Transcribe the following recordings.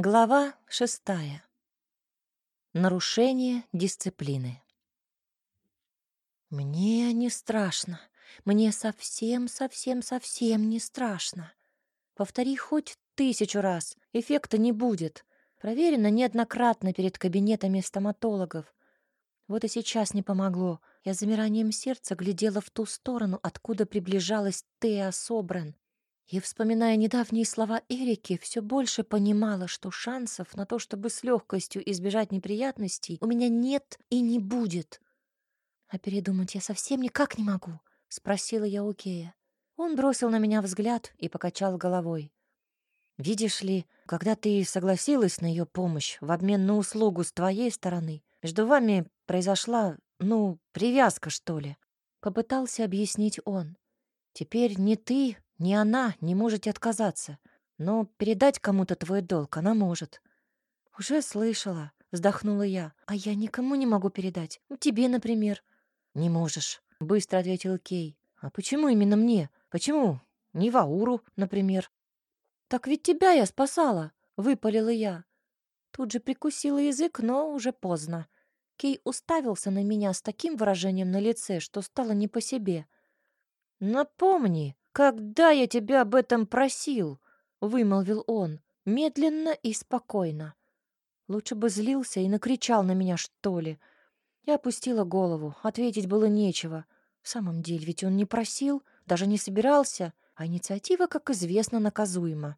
Глава шестая. Нарушение дисциплины. Мне не страшно. Мне совсем-совсем-совсем не страшно. Повтори хоть тысячу раз, эффекта не будет. Проверено неоднократно перед кабинетами стоматологов. Вот и сейчас не помогло. Я замиранием сердца глядела в ту сторону, откуда приближалась Теа Собран. И, вспоминая недавние слова Эрики, все больше понимала, что шансов на то, чтобы с легкостью избежать неприятностей, у меня нет и не будет. «А передумать я совсем никак не могу», — спросила я у Кея. Он бросил на меня взгляд и покачал головой. «Видишь ли, когда ты согласилась на ее помощь в обмен на услугу с твоей стороны, между вами произошла, ну, привязка, что ли?» Попытался объяснить он. «Теперь ни ты, ни она не можете отказаться, но передать кому-то твой долг она может. Уже слышала, вздохнула я. А я никому не могу передать. Тебе, например. Не можешь, быстро ответил Кей. А почему именно мне? Почему не Вауру, например? Так ведь тебя я спасала, выпалила я. Тут же прикусила язык, но уже поздно. Кей уставился на меня с таким выражением на лице, что стало не по себе. «Напомни, «Когда я тебя об этом просил?» — вымолвил он, медленно и спокойно. Лучше бы злился и накричал на меня, что ли. Я опустила голову, ответить было нечего. В самом деле, ведь он не просил, даже не собирался, а инициатива, как известно, наказуема.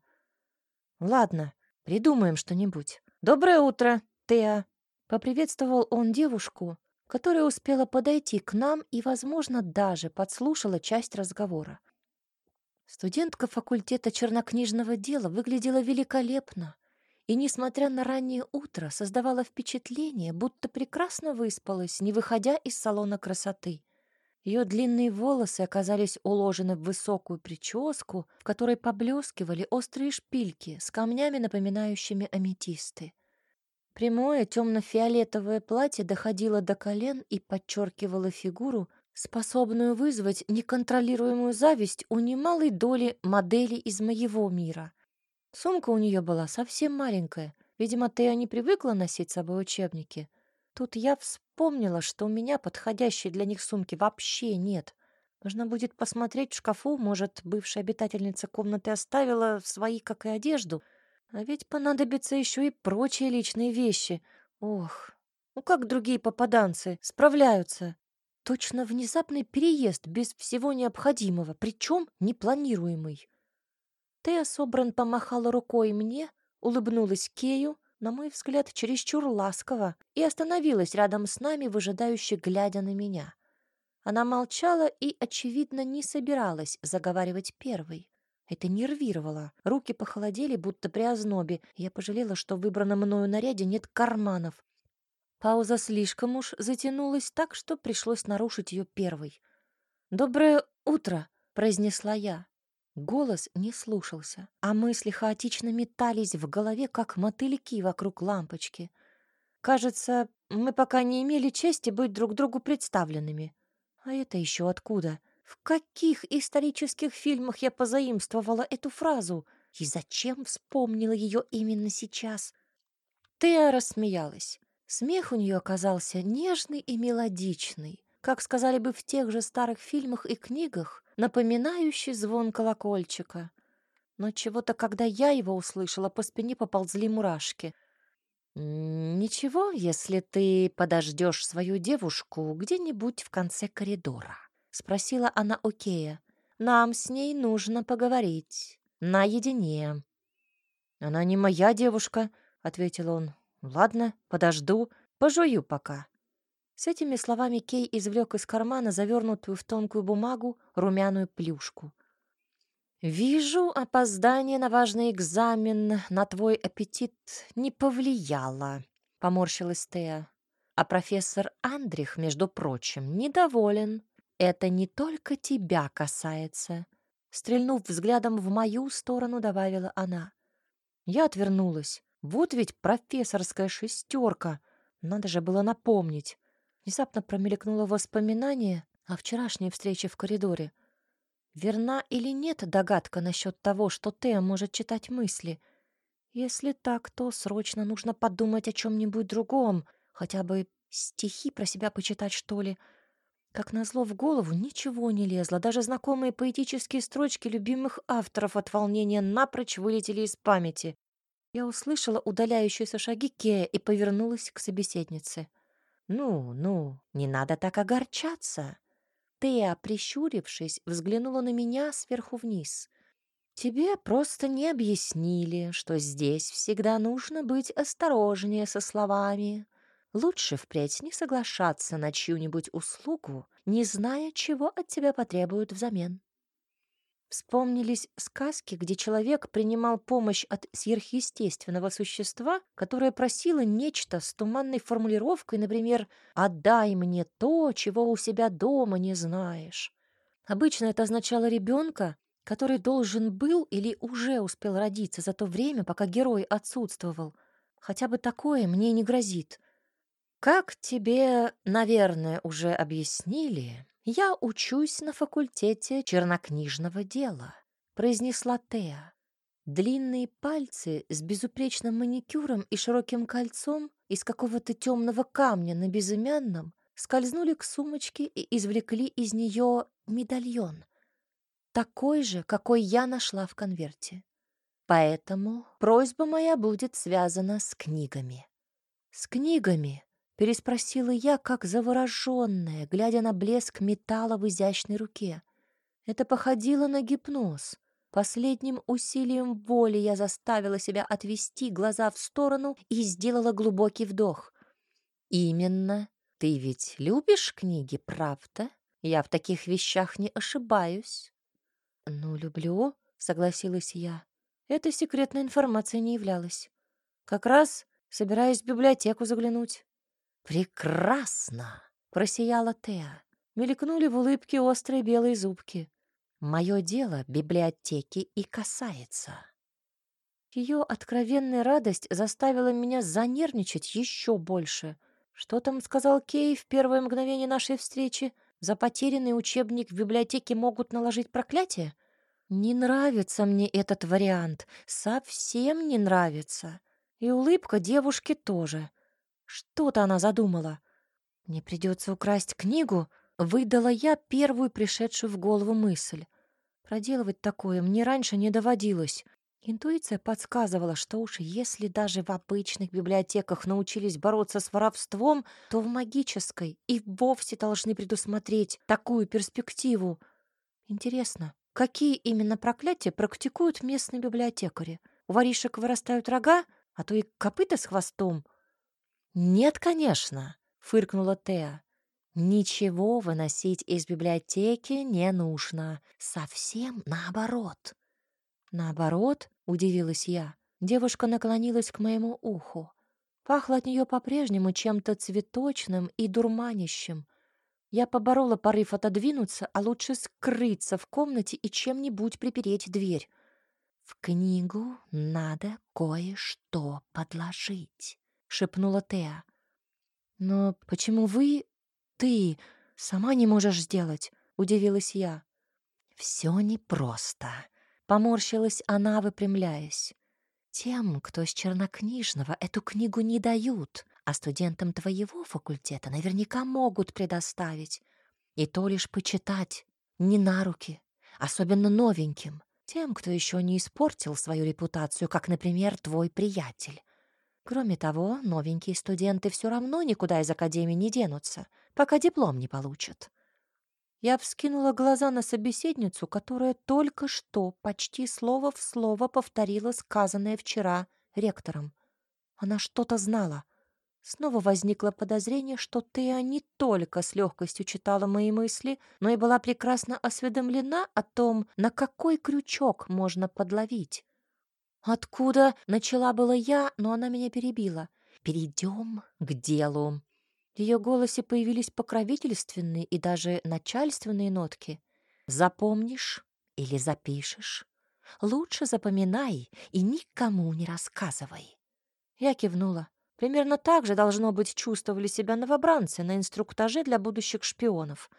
«Ладно, придумаем что-нибудь. Доброе утро, Теа!» Поприветствовал он девушку, которая успела подойти к нам и, возможно, даже подслушала часть разговора. Студентка факультета чернокнижного дела выглядела великолепно и, несмотря на раннее утро, создавала впечатление, будто прекрасно выспалась, не выходя из салона красоты. Ее длинные волосы оказались уложены в высокую прическу, в которой поблескивали острые шпильки с камнями, напоминающими аметисты. Прямое темно-фиолетовое платье доходило до колен и подчеркивало фигуру, способную вызвать неконтролируемую зависть у немалой доли моделей из моего мира. Сумка у нее была совсем маленькая. Видимо, Тея не привыкла носить с собой учебники. Тут я вспомнила, что у меня подходящей для них сумки вообще нет. Нужно будет посмотреть в шкафу, может, бывшая обитательница комнаты оставила свои, как и одежду. А ведь понадобятся еще и прочие личные вещи. Ох, ну как другие попаданцы справляются? Точно внезапный переезд без всего необходимого, причем непланируемый. Тея Собран помахала рукой мне, улыбнулась Кею, на мой взгляд, чересчур ласково, и остановилась рядом с нами, выжидающе глядя на меня. Она молчала и, очевидно, не собиралась заговаривать первой. Это нервировало. Руки похолодели, будто при ознобе. Я пожалела, что в выбранном мною наряде нет карманов. Пауза слишком уж затянулась так, что пришлось нарушить ее первой. «Доброе утро!» — произнесла я. Голос не слушался, а мысли хаотично метались в голове, как мотыльки вокруг лампочки. Кажется, мы пока не имели чести быть друг другу представленными. А это еще откуда? В каких исторических фильмах я позаимствовала эту фразу? И зачем вспомнила ее именно сейчас? Теа рассмеялась. Смех у нее оказался нежный и мелодичный, как сказали бы в тех же старых фильмах и книгах, напоминающий звон колокольчика. Но чего-то, когда я его услышала, по спине поползли мурашки. «Ничего, если ты подождешь свою девушку где-нибудь в конце коридора», — спросила она Окея. «Нам с ней нужно поговорить. Наедине». «Она не моя девушка», — ответил он. Ладно, подожду, пожую пока. С этими словами Кей извлек из кармана завернутую в тонкую бумагу румяную плюшку. «Вижу, опоздание на важный экзамен на твой аппетит не повлияло», — поморщилась Теа. «А профессор Андрих, между прочим, недоволен. Это не только тебя касается». Стрельнув взглядом в мою сторону, добавила она. Я отвернулась. Вот ведь профессорская шестерка. Надо же было напомнить. Внезапно промелькнуло воспоминание о вчерашней встрече в коридоре. Верна или нет догадка насчет того, что Тея может читать мысли? Если так, то срочно нужно подумать о чем-нибудь другом, хотя бы стихи про себя почитать, что ли. Как назло, в голову ничего не лезло, даже знакомые поэтические строчки любимых авторов от волнения напрочь вылетели из памяти. Я услышала удаляющиеся шаги Кея и повернулась к собеседнице. «Ну, ну, не надо так огорчаться!» Тея, прищурившись, взглянула на меня сверху вниз. «Тебе просто не объяснили, что здесь всегда нужно быть осторожнее со словами. Лучше впредь не соглашаться на чью-нибудь услугу, не зная, чего от тебя потребуют взамен. Вспомнились сказки, где человек принимал помощь от сверхъестественного существа, которое просило нечто с туманной формулировкой, например, «отдай мне то, чего у себя дома не знаешь». Обычно это означало ребенка, который должен был или уже успел родиться за то время, пока герой отсутствовал. Хотя бы такое мне не грозит. Как тебе, наверное, уже объяснили, я учусь на факультете чернокнижного дела, произнесла Теа. Длинные пальцы с безупречным маникюром и широким кольцом из какого-то темного камня на безымянном скользнули к сумочке и извлекли из нее медальон, такой же, какой я нашла в конверте. Поэтому просьба моя будет связана с книгами. С книгами, Переспросила я, как завороженная, глядя на блеск металла в изящной руке. Это походило на гипноз. Последним усилием воли я заставила себя отвести глаза в сторону и сделала глубокий вдох. «Именно. Ты ведь любишь книги, правда? Я в таких вещах не ошибаюсь». «Ну, люблю», — согласилась я. Эта секретная информация не являлась. Как раз собираюсь в библиотеку заглянуть. «Прекрасно!» — просияла Теа. Мелькнули в улыбке острые белые зубки. «Мое дело библиотеки и касается». Ее откровенная радость заставила меня занервничать еще больше. Что там сказал Кей в первое мгновение нашей встречи? За потерянный учебник в библиотеке могут наложить проклятие? Не нравится мне этот вариант, совсем не нравится. И улыбка девушки тоже. Что-то она задумала. Мне придется украсть книгу, выдала я первую пришедшую в голову мысль. Проделывать такое мне раньше не доводилось. Интуиция подсказывала, что уж если даже в обычных библиотеках научились бороться с воровством, то в магической и вовсе должны предусмотреть такую перспективу. Интересно, какие именно проклятия практикуют местные библиотекари? У воришек вырастают рога, а то и копыта с хвостом — «Нет, конечно», — фыркнула Теа. «Ничего выносить из библиотеки не нужно. Совсем наоборот». «Наоборот?» — удивилась я. Девушка наклонилась к моему уху. Пахло от нее по-прежнему чем-то цветочным и дурманящим. Я поборола порыв отодвинуться, а лучше скрыться в комнате и чем-нибудь припереть дверь. В книгу надо кое-что подложить шепнула Теа. Но почему вы, ты, сама не можешь сделать? удивилась я. Все непросто, поморщилась она, выпрямляясь. Тем, кто с чернокнижного, эту книгу не дают, а студентам твоего факультета наверняка могут предоставить. И то лишь почитать, не на руки, особенно новеньким, тем, кто еще не испортил свою репутацию, как, например, твой приятель. Кроме того, новенькие студенты все равно никуда из академии не денутся, пока диплом не получат. Я вскинула глаза на собеседницу, которая только что почти слово в слово повторила сказанное вчера ректором. Она что-то знала. Снова возникло подозрение, что Теа не только с легкостью читала мои мысли, но и была прекрасно осведомлена о том, на какой крючок можно подловить. «Откуда?» — начала была я, но она меня перебила. «Перейдем к делу». В ее голосе появились покровительственные и даже начальственные нотки. «Запомнишь или запишешь? Лучше запоминай и никому не рассказывай». Я кивнула. Примерно так же, должно быть, чувствовали себя новобранцы на инструктаже для будущих шпионов.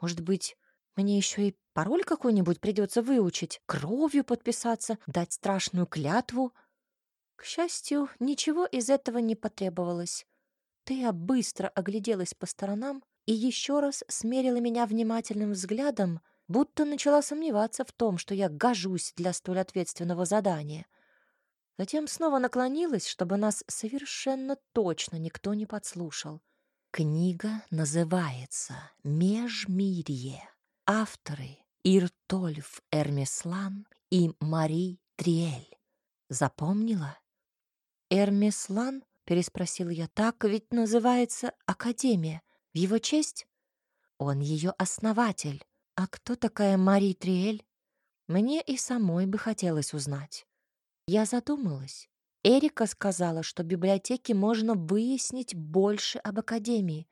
Может быть, мне еще и пароль какой-нибудь придется выучить, кровью подписаться, дать страшную клятву. К счастью, ничего из этого не потребовалось. Тея быстро огляделась по сторонам и еще раз смерила меня внимательным взглядом, будто начала сомневаться в том, что я гожусь для столь ответственного задания. Затем снова наклонилась, чтобы нас совершенно точно никто не подслушал. Книга называется «Межмирье». Авторы Иртольф Эрмеслан и Мари Триэль. Запомнила? Эрмеслан? переспросил я. Так ведь называется Академия. В его честь? Он ее основатель. А кто такая Мари Триэль? Мне и самой бы хотелось узнать. Я задумалась. Эрика сказала, что в библиотеке можно выяснить больше об Академии.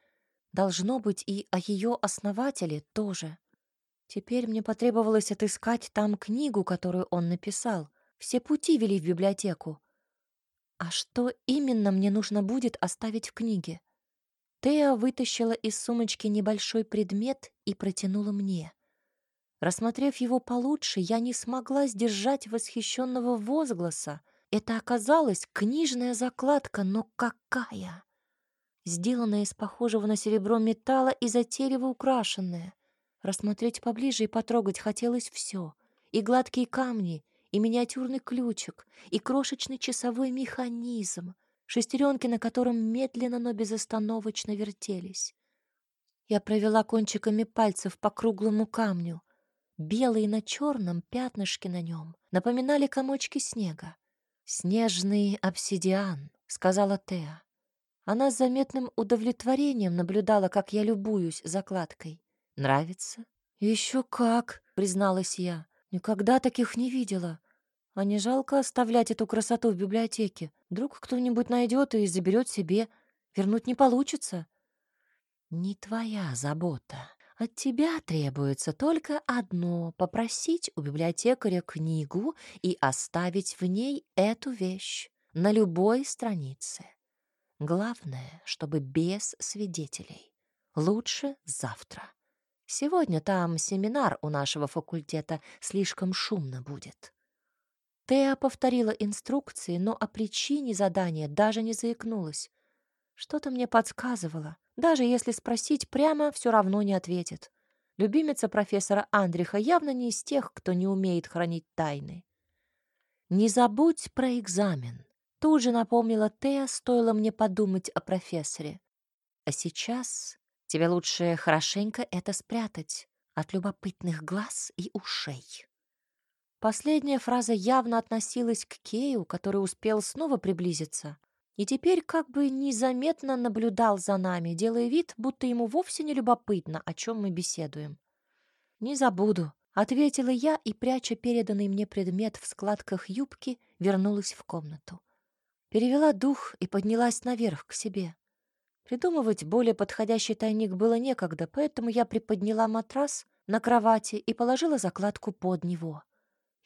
Должно быть и о ее основателе тоже. Теперь мне потребовалось отыскать там книгу, которую он написал. Все пути вели в библиотеку. А что именно мне нужно будет оставить в книге? Теа вытащила из сумочки небольшой предмет и протянула мне. Рассмотрев его получше, я не смогла сдержать восхищенного возгласа. Это оказалась книжная закладка, но какая! Сделанная из похожего на серебро металла и затейливо украшенная. Рассмотреть поближе и потрогать хотелось все. И гладкие камни, и миниатюрный ключик, и крошечный часовой механизм, шестеренки на котором медленно, но безостановочно вертелись. Я провела кончиками пальцев по круглому камню. Белые на черном пятнышки на нем напоминали комочки снега. «Снежный обсидиан», — сказала Теа. Она с заметным удовлетворением наблюдала, как я любуюсь закладкой. «Нравится?» «Еще как», — призналась я. «Никогда таких не видела. А не жалко оставлять эту красоту в библиотеке? Вдруг кто-нибудь найдет и заберет себе. Вернуть не получится. Не твоя забота. От тебя требуется только одно — попросить у библиотекаря книгу и оставить в ней эту вещь на любой странице. Главное, чтобы без свидетелей. Лучше завтра. Сегодня там семинар у нашего факультета, слишком шумно будет. Теа повторила инструкции, но о причине задания даже не заикнулась. Что-то мне подсказывало. Даже если спросить прямо, все равно не ответит. Любимица профессора Андриха явно не из тех, кто не умеет хранить тайны. «Не забудь про экзамен», — тут же напомнила Теа, стоило мне подумать о профессоре. «А сейчас тебе лучше хорошенько это спрятать от любопытных глаз и ушей». Последняя фраза явно относилась к Кею, который успел снова приблизиться, и теперь как бы незаметно наблюдал за нами, делая вид, будто ему вовсе не любопытно, о чем мы беседуем. «Не забуду», — ответила я и, пряча переданный мне предмет в складках юбки, вернулась в комнату. Перевела дух и поднялась наверх к себе. Придумывать более подходящий тайник было некогда, поэтому я приподняла матрас на кровати и положила закладку под него.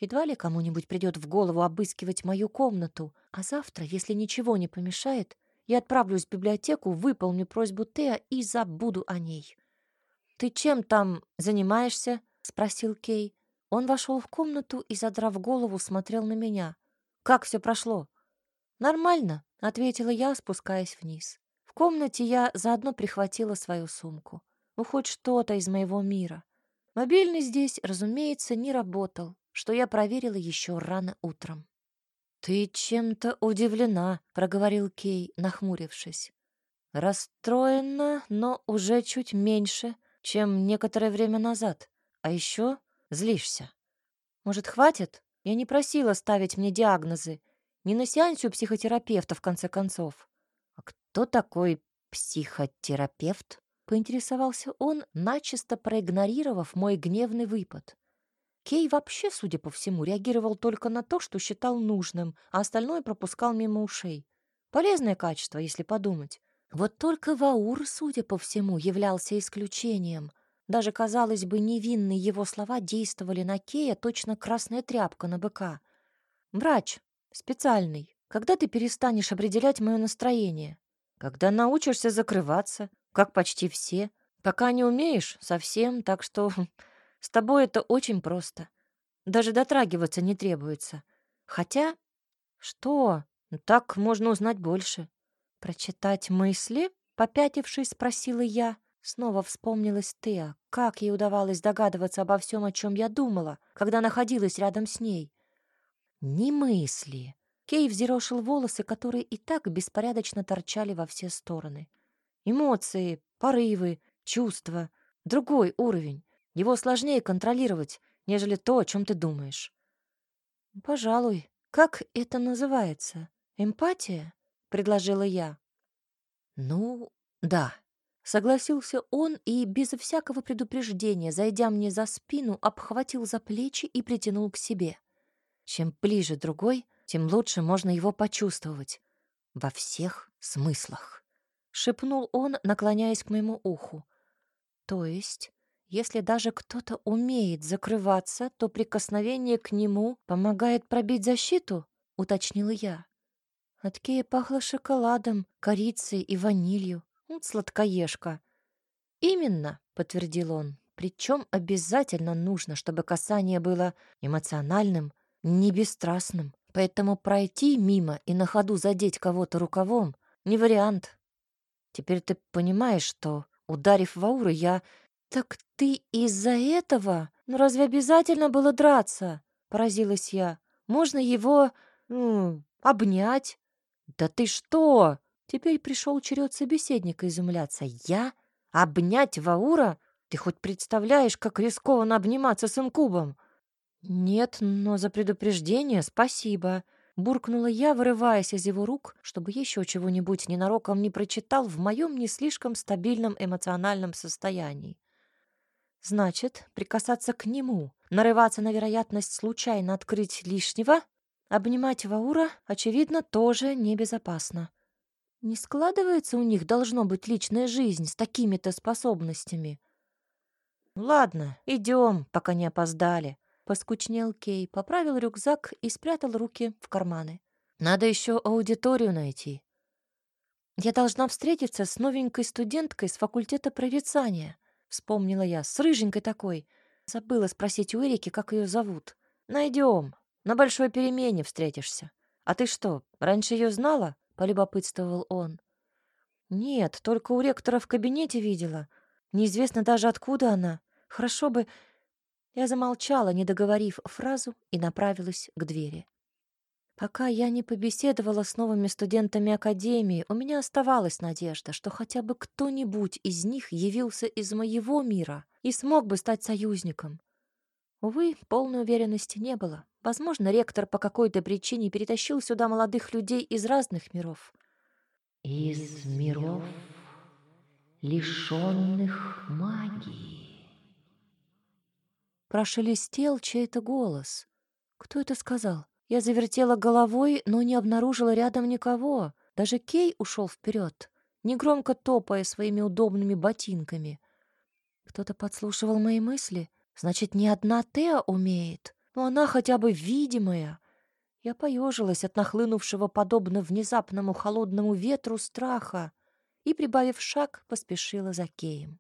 Едва ли кому-нибудь придет в голову обыскивать мою комнату, а завтра, если ничего не помешает, я отправлюсь в библиотеку, выполню просьбу Теа и забуду о ней. «Ты чем там занимаешься?» — спросил Кей. Он вошел в комнату и, задрав голову, смотрел на меня. «Как все прошло?» «Нормально», — ответила я, спускаясь вниз. Комнате я заодно прихватила свою сумку. Ну, хоть что-то из моего мира. Мобильный здесь, разумеется, не работал что я проверила еще рано утром. «Ты чем-то удивлена», — проговорил Кей, нахмурившись. «Расстроена, но уже чуть меньше, чем некоторое время назад. А еще злишься. Может, хватит? Я не просила ставить мне диагнозы. Не на сеансе у психотерапевта, в конце концов. Кто такой психотерапевт?» — поинтересовался он, начисто проигнорировав мой гневный выпад. Кей вообще, судя по всему, реагировал только на то, что считал нужным, а остальное пропускал мимо ушей. Полезное качество, если подумать. Вот только Ваур, судя по всему, являлся исключением. Даже, казалось бы, невинные его слова действовали на Кея точно красная тряпка на быка. «Врач, специальный, когда ты перестанешь определять мое настроение? Когда научишься закрываться, как почти все. Пока не умеешь, совсем, так что С тобой это очень просто. Даже дотрагиваться не требуется. Хотя... Что? Так можно узнать больше. Прочитать мысли? Попятившись, спросила я. Снова вспомнилась Теа. Как ей удавалось догадываться обо всем, о чем я думала, когда находилась рядом с ней? Не мысли. Кей взъерошил волосы, которые и так беспорядочно торчали во все стороны. Эмоции, порывы, чувства. Другой уровень. Его сложнее контролировать, нежели то, о чем ты думаешь. Пожалуй. Как это называется? Эмпатия? Предложила я. Ну, да. Согласился он и без всякого предупреждения, зайдя мне за спину, обхватил за плечи и притянул к себе. Чем ближе другой, тем лучше можно его почувствовать. Во всех смыслах. Шепнул он, наклоняясь к моему уху. То есть, если даже кто-то умеет закрываться, то прикосновение к нему помогает пробить защиту, уточнила я. От Кея пахло шоколадом, корицей и ванилью. Вот сладкоежка. Именно, подтвердил он. Причем обязательно нужно, чтобы касание было эмоциональным, не бесстрастным. Поэтому пройти мимо и на ходу задеть кого-то рукавом — не вариант. Теперь ты понимаешь, что, ударив Вауры, я... «Так ты из-за этого? Ну разве обязательно было драться?» — поразилась я. «Можно его... Ну, обнять?» «Да ты что?» Теперь пришел черед собеседника изумляться. «Я? Обнять Ваура? Ты хоть представляешь, как рискованно обниматься с инкубом?» «Нет, но за предупреждение спасибо», — буркнула я, вырываясь из его рук, чтобы еще чего-нибудь ненароком не прочитал в моем не слишком стабильном эмоциональном состоянии. Значит, прикасаться к нему, нарываться на вероятность случайно открыть лишнего, обнимать Ваура, очевидно, тоже небезопасно. Не складывается у них, должно быть, личная жизнь с такими-то способностями. «Ладно, идем, пока не опоздали», Поскучнел Кей, поправил рюкзак и спрятал руки в карманы. «Надо еще аудиторию найти». «Я должна встретиться с новенькой студенткой с факультета прорицания», — вспомнила я, с рыженькой такой. Забыла спросить у Эрики, как ее зовут. «Найдем. На большой перемене встретишься. А ты что, раньше ее знала?» — полюбопытствовал он. «Нет, только у ректора в кабинете видела. Неизвестно даже, откуда она. Хорошо бы я замолчала, не договорив фразу, и направилась к двери. Пока я не побеседовала с новыми студентами академии, у меня оставалась надежда, что хотя бы кто-нибудь из них явился из моего мира и смог бы стать союзником. Увы, полной уверенности не было. Возможно, ректор по какой-то причине перетащил сюда молодых людей из разных миров. Из миров, лишенных магии. Прошелестел чей-то голос. Кто это сказал? Я завертела головой, но не обнаружила рядом никого. Даже Кей ушел вперед, негромко топая своими удобными ботинками. Кто-то подслушивал мои мысли. Значит, не одна Теа умеет, но она хотя бы видимая. Я поежилась от нахлынувшего, подобно внезапному холодному ветру, страха и, прибавив шаг, поспешила за Кеем.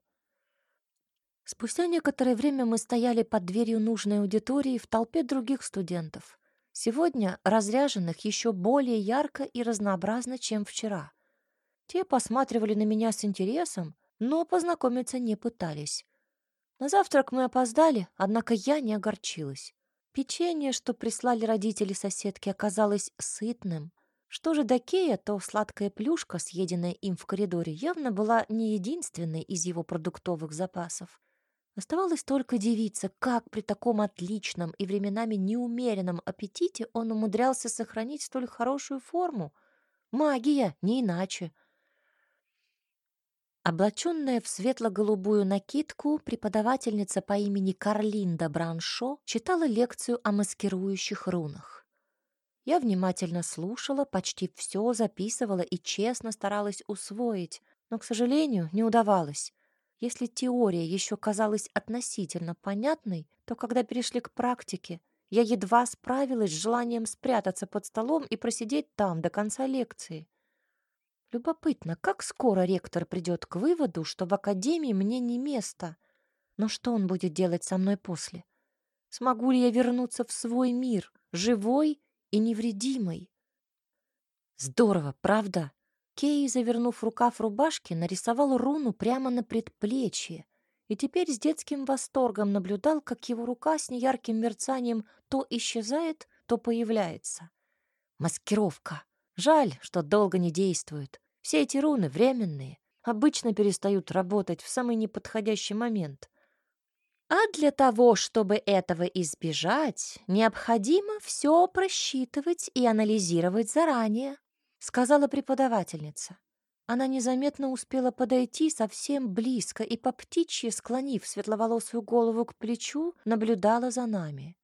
Спустя некоторое время мы стояли под дверью нужной аудитории в толпе других студентов. Сегодня разряженных еще более ярко и разнообразно, чем вчера. Те посматривали на меня с интересом, но познакомиться не пытались. На завтрак мы опоздали, однако я не огорчилась. Печенье, что прислали родители соседки, оказалось сытным. Что же до Кея, то сладкая плюшка, съеденная им в коридоре, явно была не единственной из его продуктовых запасов. Оставалось только дивиться, как при таком отличном и временами неумеренном аппетите он умудрялся сохранить столь хорошую форму. Магия, не иначе. Облаченная в светло-голубую накидку, преподавательница по имени Карлинда Браншо читала лекцию о маскирующих рунах. Я внимательно слушала, почти все записывала и честно старалась усвоить, но, к сожалению, не удавалось. Если теория еще казалась относительно понятной, то когда перешли к практике, я едва справилась с желанием спрятаться под столом и просидеть там до конца лекции. Любопытно, как скоро ректор придет к выводу, что в академии мне не место. Но что он будет делать со мной после? Смогу ли я вернуться в свой мир, живой и невредимой? Здорово, правда? Кей, завернув рукав рубашки, нарисовал руну прямо на предплечье и теперь с детским восторгом наблюдал, как его рука с неярким мерцанием то исчезает, то появляется. Маскировка. Жаль, что долго не действует. Все эти руны временные, обычно перестают работать в самый неподходящий момент. А для того, чтобы этого избежать, необходимо все просчитывать и анализировать заранее, сказала преподавательница. Она незаметно успела подойти совсем близко и по птичьи, склонив светловолосую голову к плечу, наблюдала за нами.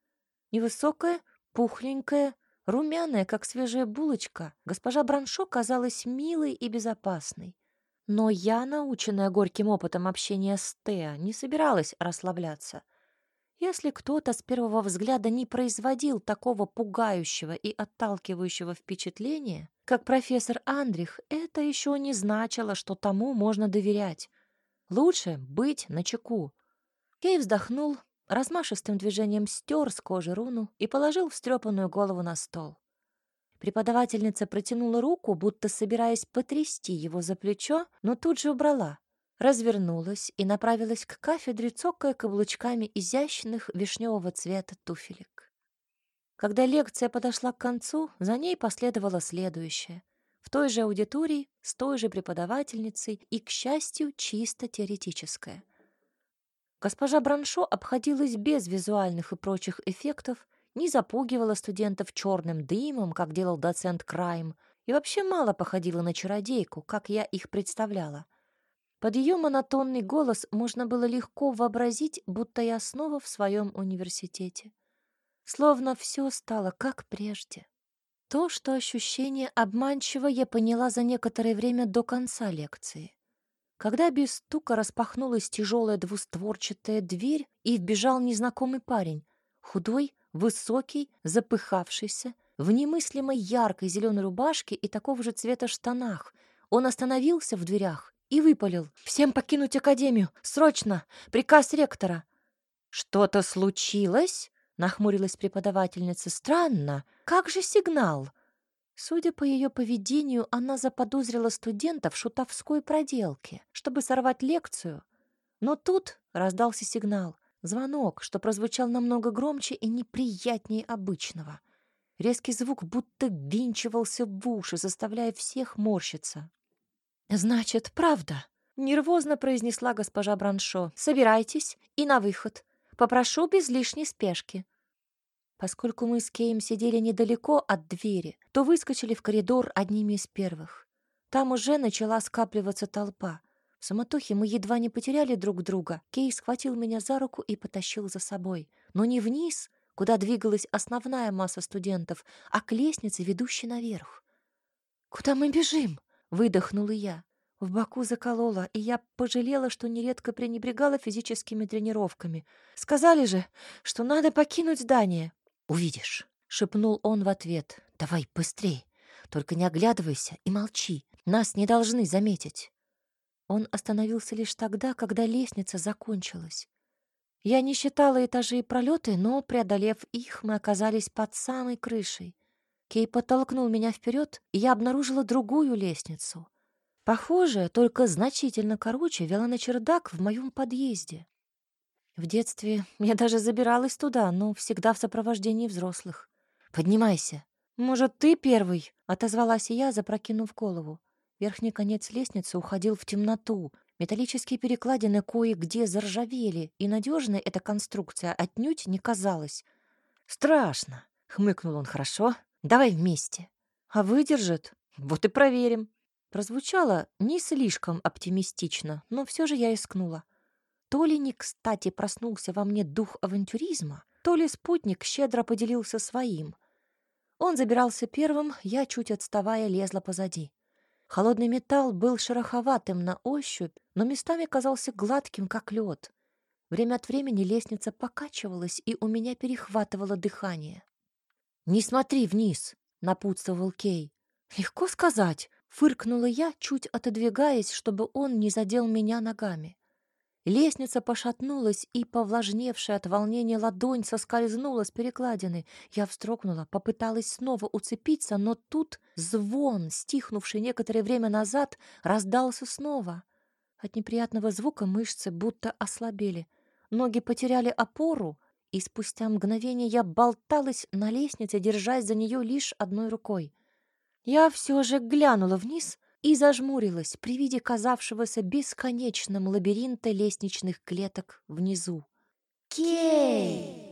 Невысокая, пухленькая, румяная, как свежая булочка, госпожа Браншо казалась милой и безопасной. Но я, наученная горьким опытом общения с Теа, не собиралась расслабляться. Если кто-то с первого взгляда не производил такого пугающего и отталкивающего впечатления, как профессор Андрих, это еще не значило, что тому можно доверять. Лучше быть начеку. Кей вздохнул, размашистым движением стер с кожи руну и положил встрепанную голову на стол. Преподавательница протянула руку, будто собираясь потрясти его за плечо, но тут же убрала. Развернулась и направилась к кафедре, цокая каблучками изящных вишневого цвета туфелек. Когда лекция подошла к концу, за ней последовало следующее. В той же аудитории, с той же преподавательницей и, к счастью, чисто теоретическое. Госпожа Браншо обходилась без визуальных и прочих эффектов, не запугивала студентов черным дымом, как делал доцент Крайм, и вообще мало походила на чародейку, как я их представляла. Под ее монотонный голос можно было легко вообразить, будто я снова в своем университете. Словно все стало как прежде. То, что ощущение обманчиво, я поняла за некоторое время до конца лекции. Когда без стука распахнулась тяжелая двустворчатая дверь, и вбежал незнакомый парень, худой, Высокий, запыхавшийся, в немыслимой яркой зеленой рубашке и такого же цвета штанах. Он остановился в дверях и выпалил. «Всем покинуть академию! Срочно! Приказ ректора!» «Что-то случилось?» — нахмурилась преподавательница. «Странно. Как же сигнал?» Судя по ее поведению, она заподозрила студента в шутовской проделке, чтобы сорвать лекцию. Но тут раздался сигнал. Звонок, что прозвучал намного громче и неприятнее обычного. Резкий звук будто винчивался в уши, заставляя всех морщиться. «Значит, правда», — нервозно произнесла госпожа Браншо. «Собирайтесь и на выход. Попрошу без лишней спешки». Поскольку мы с Кейм сидели недалеко от двери, то выскочили в коридор одними из первых. Там уже начала скапливаться толпа. В суматохе мы едва не потеряли друг друга. Кей схватил меня за руку и потащил за собой. Но не вниз, куда двигалась основная масса студентов, а к лестнице, ведущей наверх. «Куда мы бежим?» — выдохнула я. В боку заколола, и я пожалела, что нередко пренебрегала физическими тренировками. Сказали же, что надо покинуть здание. «Увидишь», — шепнул он в ответ. «Давай быстрей, только не оглядывайся и молчи. Нас не должны заметить». Он остановился лишь тогда, когда лестница закончилась. Я не считала этажи и пролеты, но, преодолев их, мы оказались под самой крышей. Кей подтолкнул меня вперед, и я обнаружила другую лестницу. Похожая, только значительно короче, вела на чердак в моем подъезде. В детстве я даже забиралась туда, но всегда в сопровождении взрослых. «Поднимайся». «Может, ты первый?» — отозвалась я, запрокинув голову. Верхний конец лестницы уходил в темноту. Металлические перекладины кое-где заржавели, и надежной эта конструкция отнюдь не казалась. «Страшно!» — хмыкнул он. «Хорошо, давай вместе». «А выдержит? Вот и проверим». Прозвучало не слишком оптимистично, но все же я рискнула. То ли не кстати проснулся во мне дух авантюризма, то ли спутник щедро поделился своим. Он забирался первым, я, чуть отставая, лезла позади. Холодный металл был шероховатым на ощупь, но местами казался гладким, как лед. Время от времени лестница покачивалась, и у меня перехватывало дыхание. «Не смотри вниз!» — напутствовал Кей. «Легко сказать!» — фыркнула я, чуть отодвигаясь, чтобы он не задел меня ногами. Лестница пошатнулась, и повлажневшая от волнения ладонь соскользнула с перекладины. Я встрогнула, попыталась снова уцепиться, но тут звон, стихнувший некоторое время назад, раздался снова. От неприятного звука мышцы будто ослабели. Ноги потеряли опору, и спустя мгновение я болталась на лестнице, держась за нее лишь одной рукой. Я все же глянула вниз и зажмурилась при виде казавшегося бесконечным лабиринта лестничных клеток внизу. Кейт!